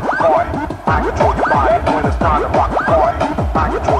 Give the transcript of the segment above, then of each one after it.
rock, boy. I control your body when it's time to rock, boy. I control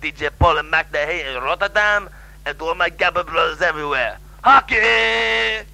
DJ Paul and Mac the in Rotterdam, and to all my Gabba brothers everywhere. Hockey!